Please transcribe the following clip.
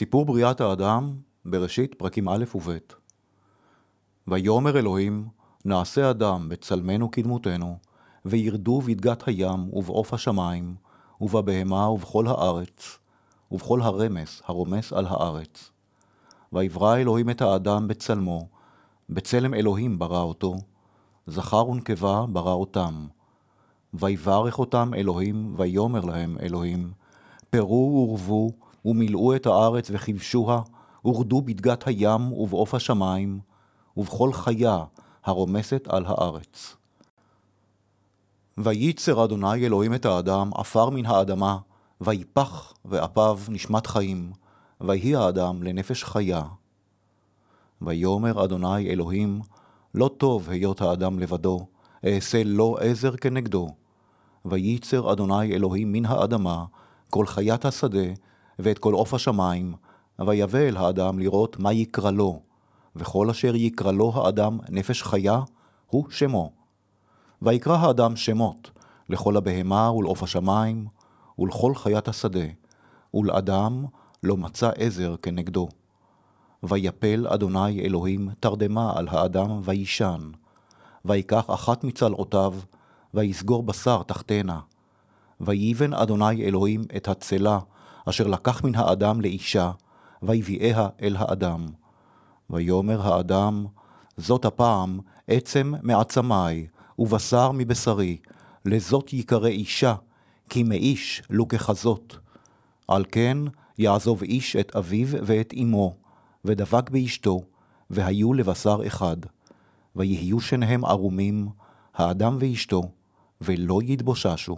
סיפור בריאת האדם, בראשית פרקים א' וב'. ויאמר אלוהים, נעשה אדם בצלמנו כדמותנו, וירדו בדגת הים ובעוף השמיים, ובבהמה ובכל הארץ, ובכל הרמס הרומס על הארץ. ויברא אלוהים את האדם בצלמו, בצלם אלוהים ברא אותו, זכר ונקבה ברא אותם. ויברך אותם אלוהים, ויאמר להם אלוהים, פרו ורבו, ומילאו את הארץ וכבשוה, ורדו בדגת הים ובעוף השמיים, ובכל חיה הרומסת על הארץ. וייצר אדוני אלוהים את האדם עפר מן האדמה, ויפח ואפיו נשמת חיים, ויהי האדם לנפש חיה. ויאמר אדוני אלוהים, לא טוב היות האדם לבדו, אעשה לו עזר כנגדו. וייצר אדוני אלוהים מן האדמה, כל חיית השדה, ואת כל עוף השמיים, ויבא אל האדם לראות מה יקרא לו, וכל אשר יקרא לו האדם נפש חיה, הוא שמו. ויקרא האדם שמות, לכל הבהמה ולעוף השמיים, ולכל חיית השדה, ולאדם לא מצא עזר כנגדו. ויפל אדוני אלוהים תרדמה על האדם וישן, ויקח אחת מצלעותיו, ויסגור בשר תחתנה. ויבן אדוני אלוהים את הצלה, אשר לקח מן האדם לאישה, ויביאיה אל האדם. ויאמר האדם, זאת הפעם עצם מעצמי, ובשר מבשרי, לזאת יקרא אישה, כי מאיש לו ככזאת. על כן יעזוב איש את אביו ואת אמו, ודבק באשתו, והיו לבשר אחד. ויהיו שניהם ערומים, האדם ואשתו, ולא יתבוששו.